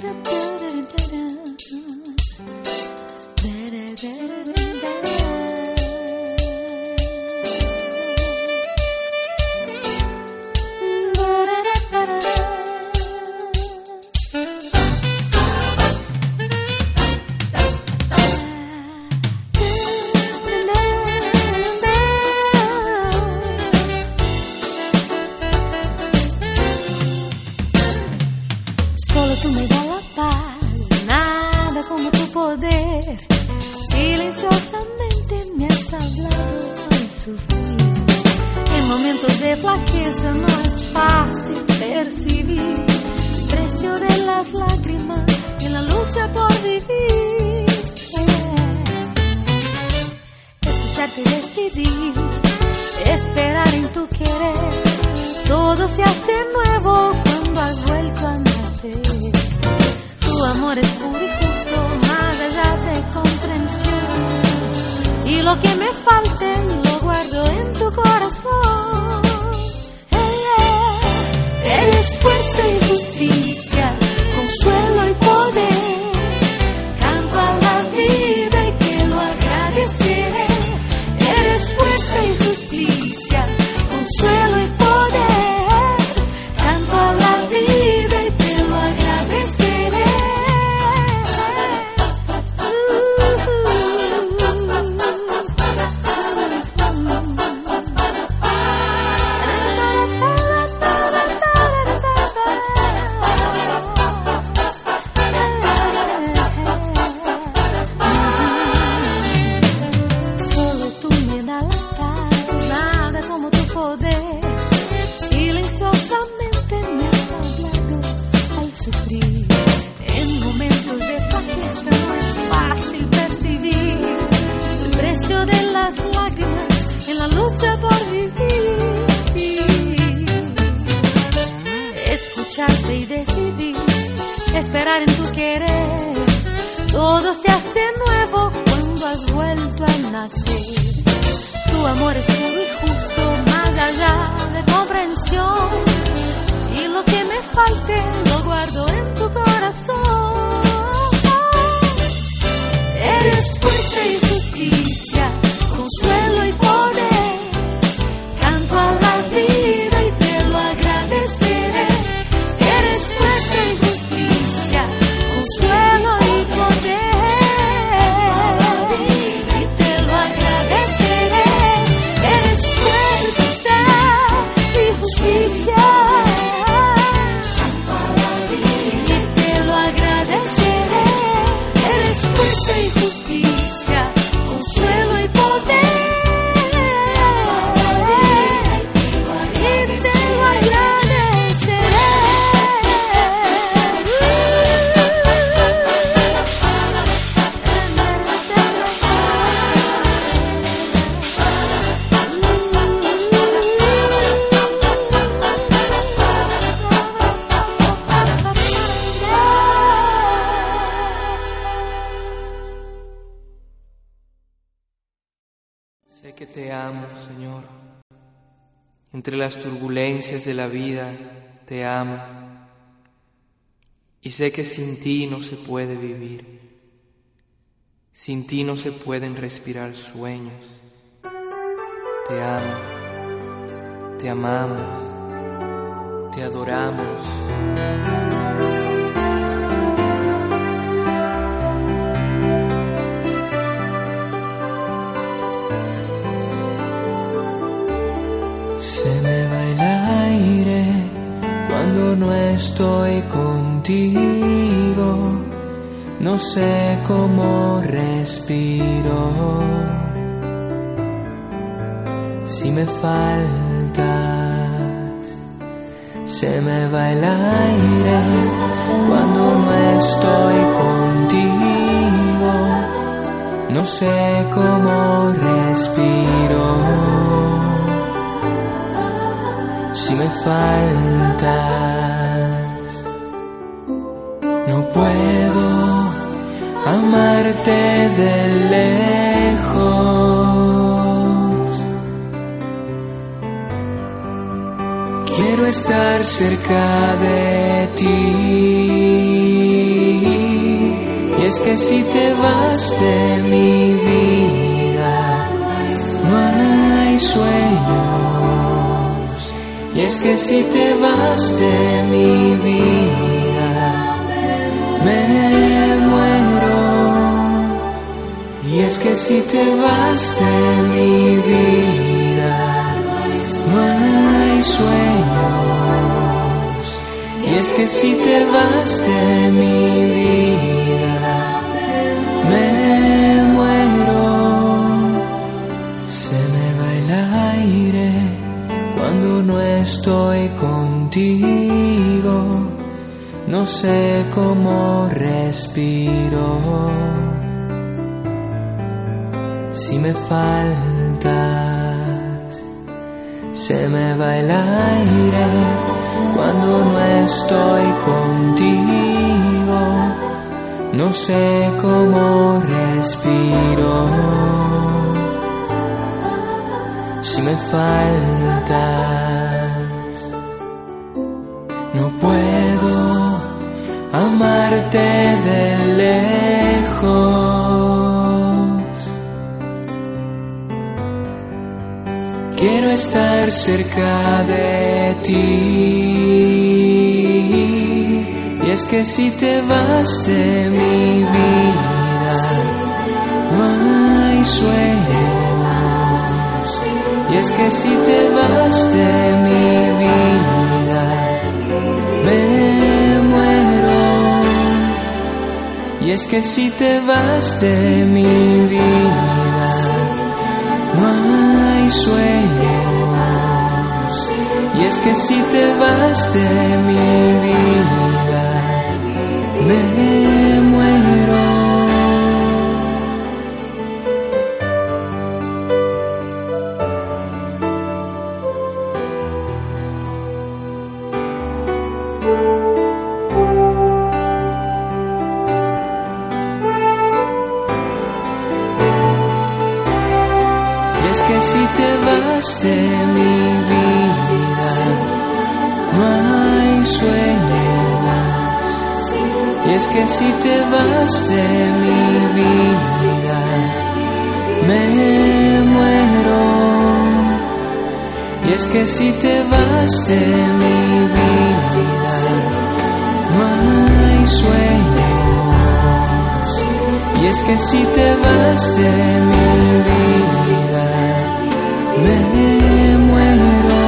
could have. Lo guardo en tu corazón. Las turbulencias de la vida te amo. Y sé que sin ti no se puede vivir. Sin ti no se pueden respirar sueños. Te amo. Te amamos. Te adoramos. No estoy contigo. No sé cómo respiro. Si me faltas, se me va el aire cuando no estoy contigo. No sé cómo respiro si me faltas. No puedo amarte de lejos. Quiero estar cerca de ti. Y es que si te vas de mi vida, no hay sueños. Y es que si te vas de mi vida, me muero. Y es que si te vas de mi vida, no hay sueños. Y es que si te vas de mi vida, me muero. Se me va el aire cuando no estoy contigo, no sé cómo respiro. Si me faltas, se me va el aire cuando no estoy contigo, no sé cómo respiro si me faltas. No puedo amarte de lejos. Quiero estar cerca de ti. Y es que si te vas de mi vida, no hay sueños. Y es que si te vas de mi vida, Y es que si te vas de mi vida, no hay sueños. Y es que si te vas de mi vida, me es que si te vas de mi vida, no hay sueños. Y es que si te vas de mi vida, me muero.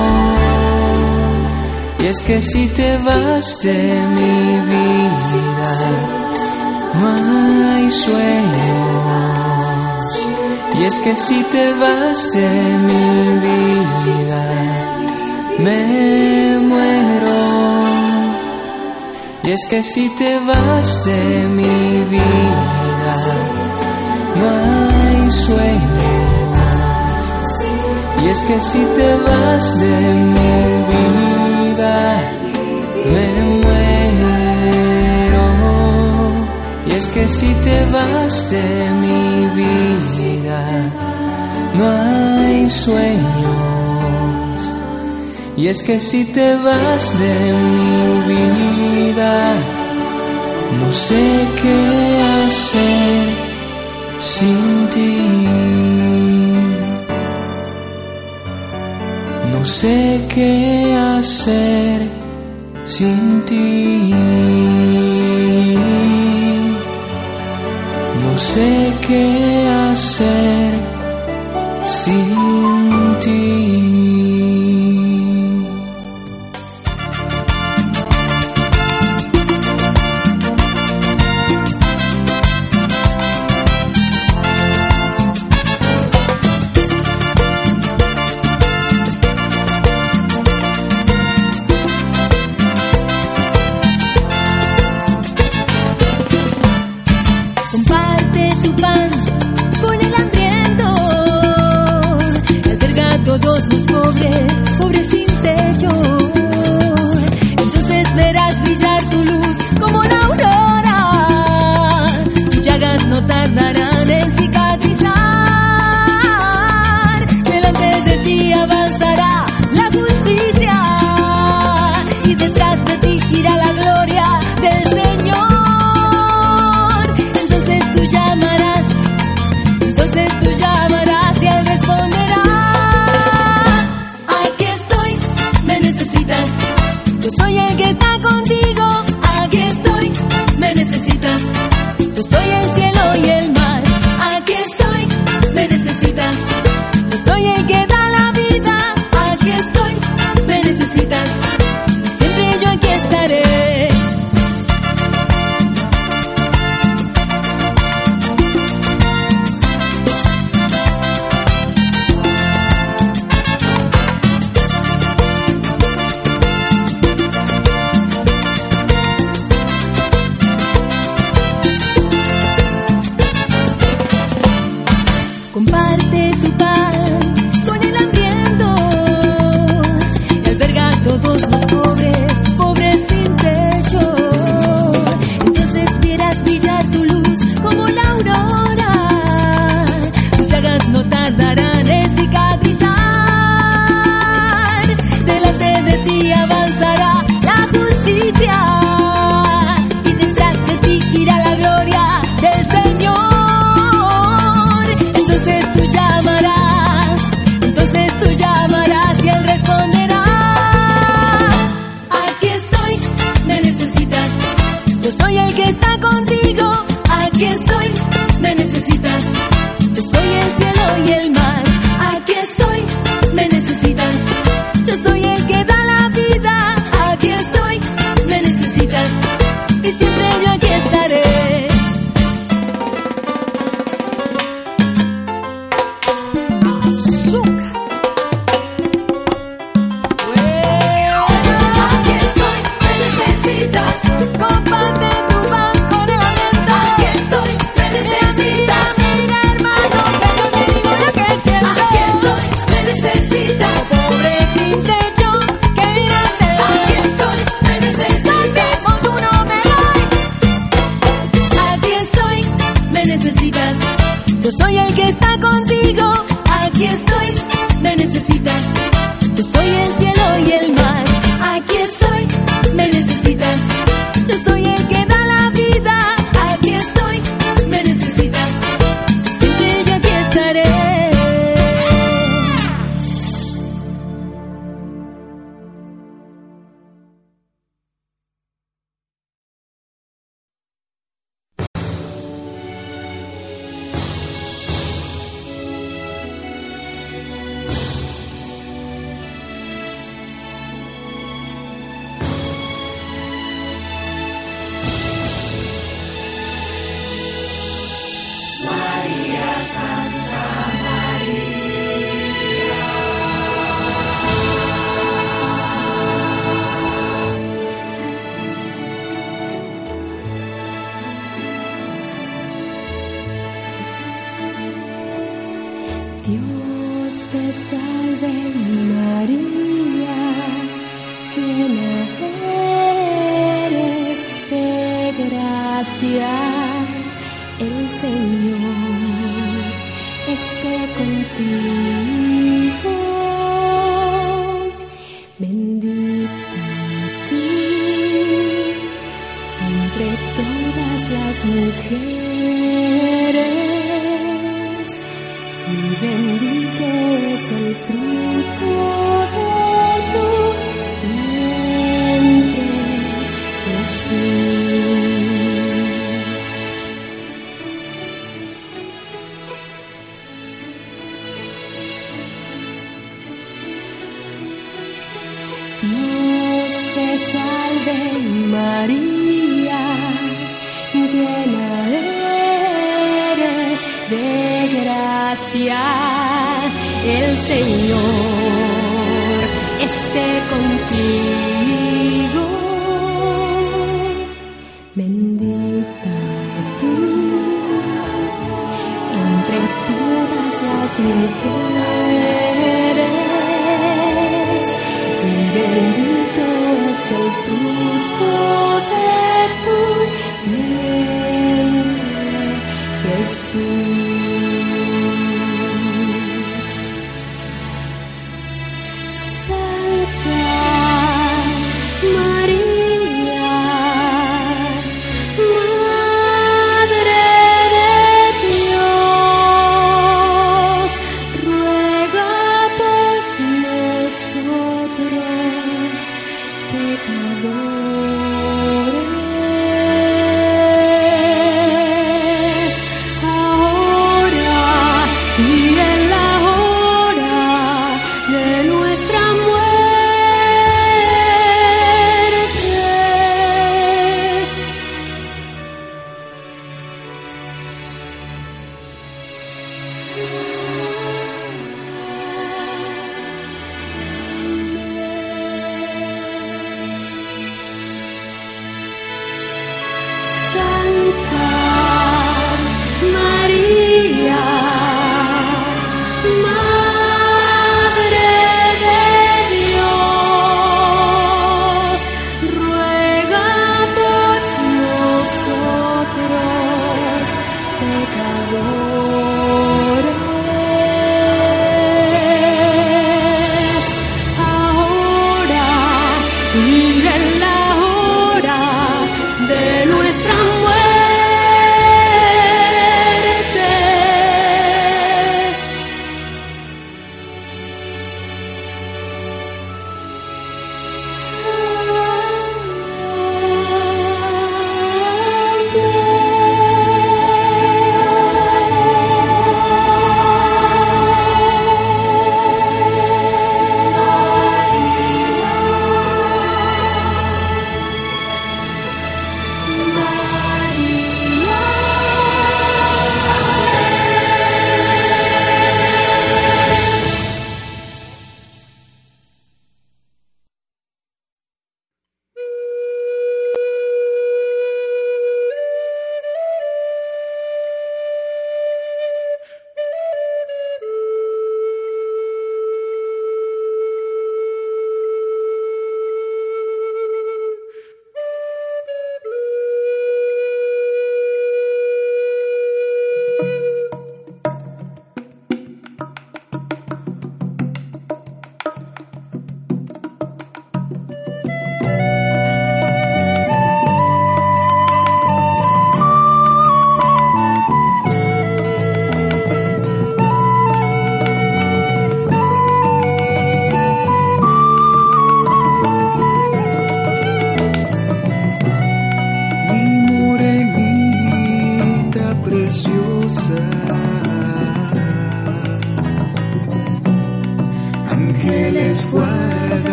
Y es que si te vas de mi vida, no hay sueños. Y es que si te vas de mi vida, me muero. Y es que si te vas de mi vida, no hay sueño. Y es que si te vas de mi vida, me muero. Y es que si te vas de mi vida, no hay sueños. Y es que si te vas de mi vida, no sé qué hacer sin ti. No sé qué hacer sin ti. No sé qué hacer hacer. Si veces tú nuestros pecados.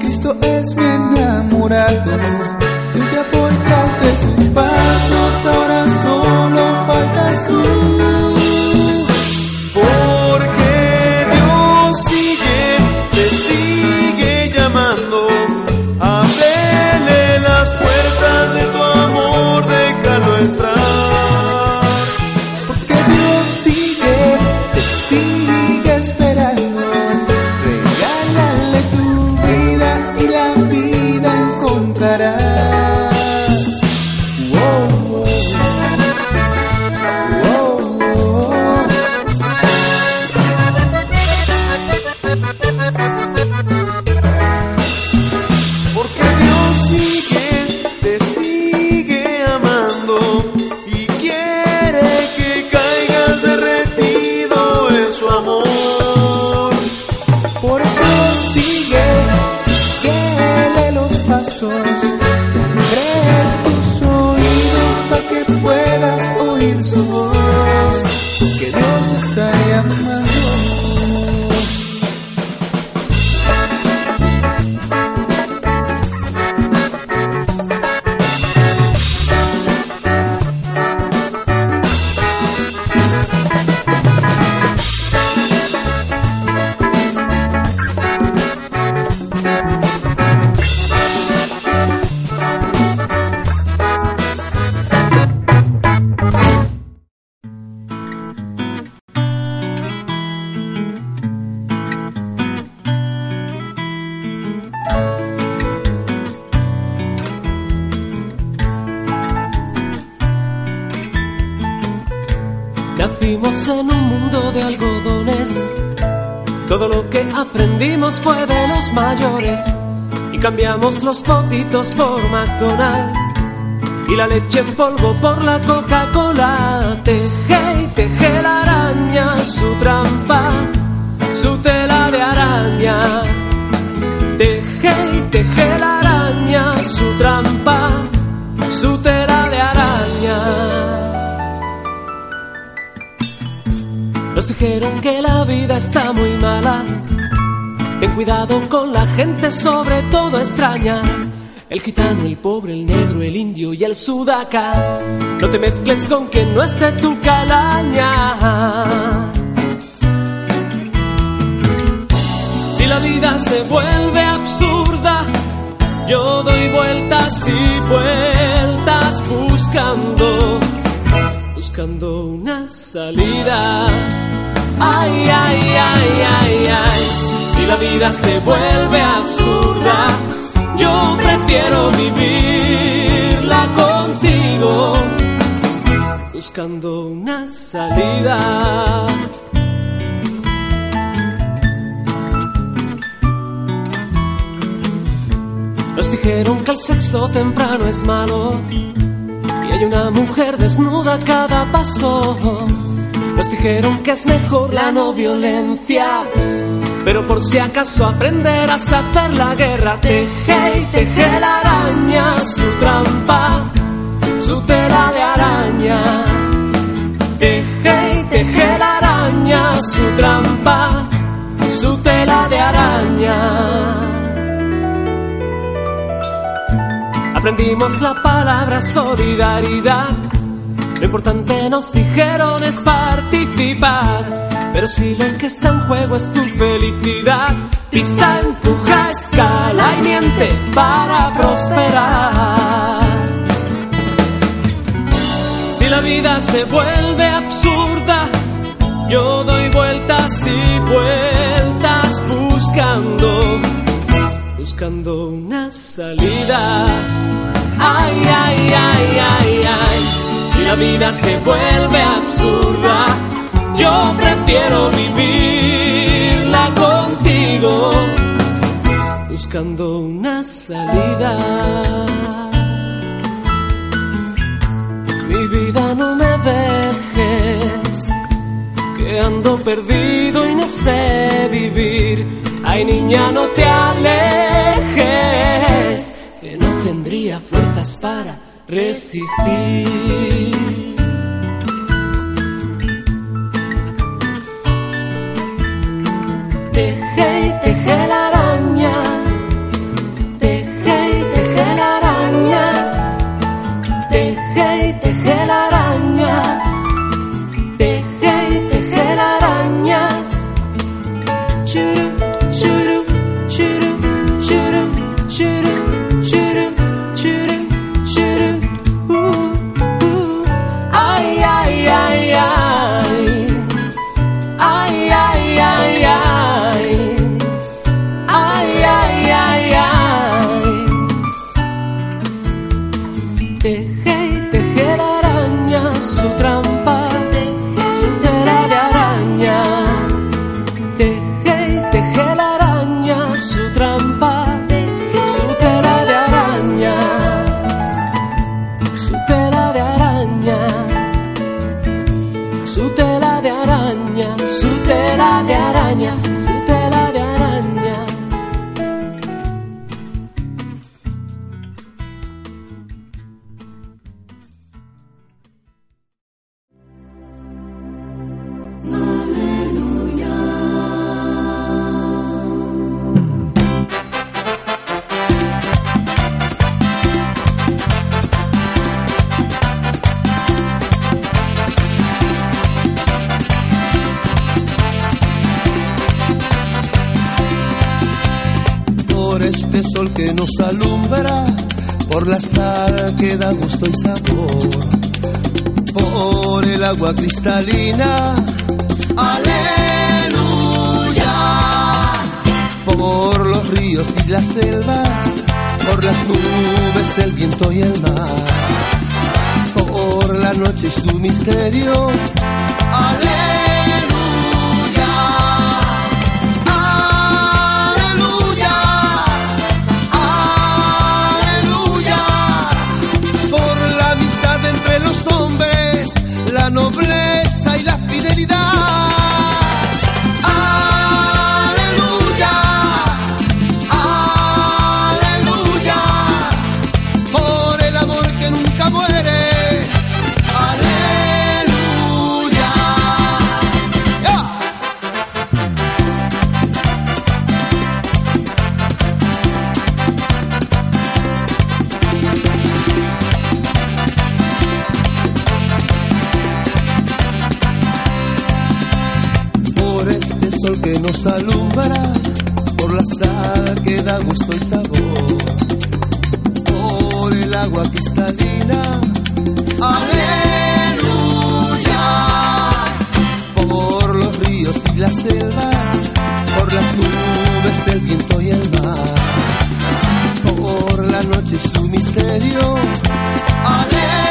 Cristo es mi enamorado. Y cambiamos los potitos por McDonald's. Y la leche en polvo por la Coca-Cola. Teje y teje la araña su trampa, su tela de araña. Teje y teje la araña su trampa, su tela de araña. Nos dijeron que la vida está muy mala. Ten cuidado con la gente, sobre todo extraña. El gitano, el pobre, el negro, el indio y el sudaca. No te mezcles con quien no esté tu calaña. Si la vida se vuelve absurda, yo doy vueltas y vueltas buscando buscando una salida. Ay, ay, ay, ay, ay. La vida se vuelve absurda, yo prefiero vivirla contigo. Buscando una salida. Nos dijeron que el sexo temprano es malo y hay una mujer desnuda a cada paso. Nos dijeron que es mejor la no violencia, pero por si acaso aprenderás a hacer la guerra. Teje y teje la araña, su trampa, su tela de araña. Teje y teje la araña, su trampa, su tela de araña. Aprendimos la palabra solidaridad. Lo importante nos dijeron es participar. Pero si lo que está en juego es tu felicidad, pisa, empuja, escala y miente para prosperar. Si la vida se vuelve absurda, yo doy vueltas y vueltas buscando buscando una salida. Ay, ay, ay, ay, ay. Si la vida se vuelve absurda, yo prefiero vivirla contigo, buscando una salida. Mi vida no me dejes, quedando perdido y no sé vivir. Ay niña, no te alejes, que no tendría fuerzas para resistir. dejar. sol que nos alumbra, por la sal que da gusto y sabor, por el agua cristalina. Aleluya. Por los ríos y las selvas, por las nubes, el viento y el mar, por la noche y su misterio. Aleluya sol que nos alumbra por la sal que da gusto y sabor, por el agua cristalina. Aleluya. Por los ríos y las selvas, por las nubes, el viento y el mar, por la noche y su misterio. Aleluya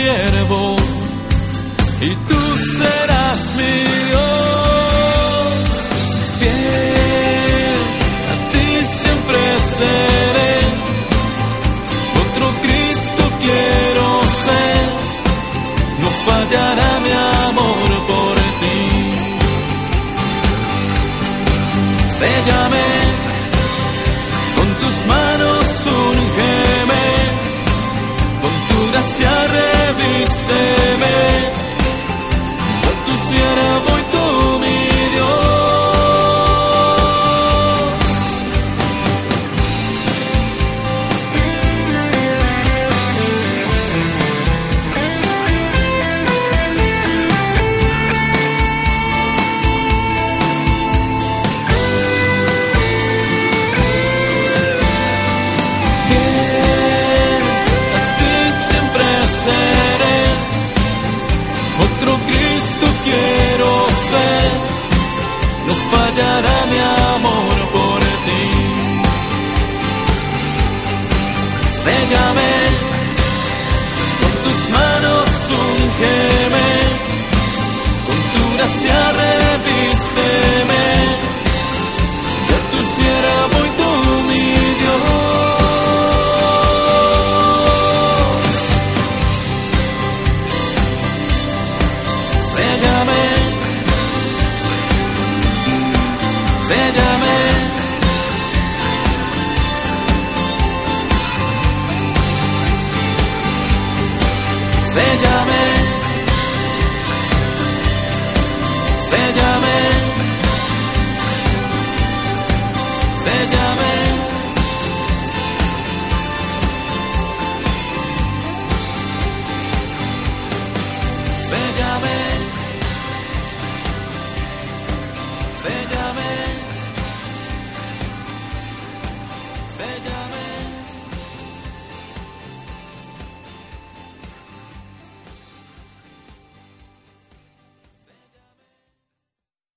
siervo y tú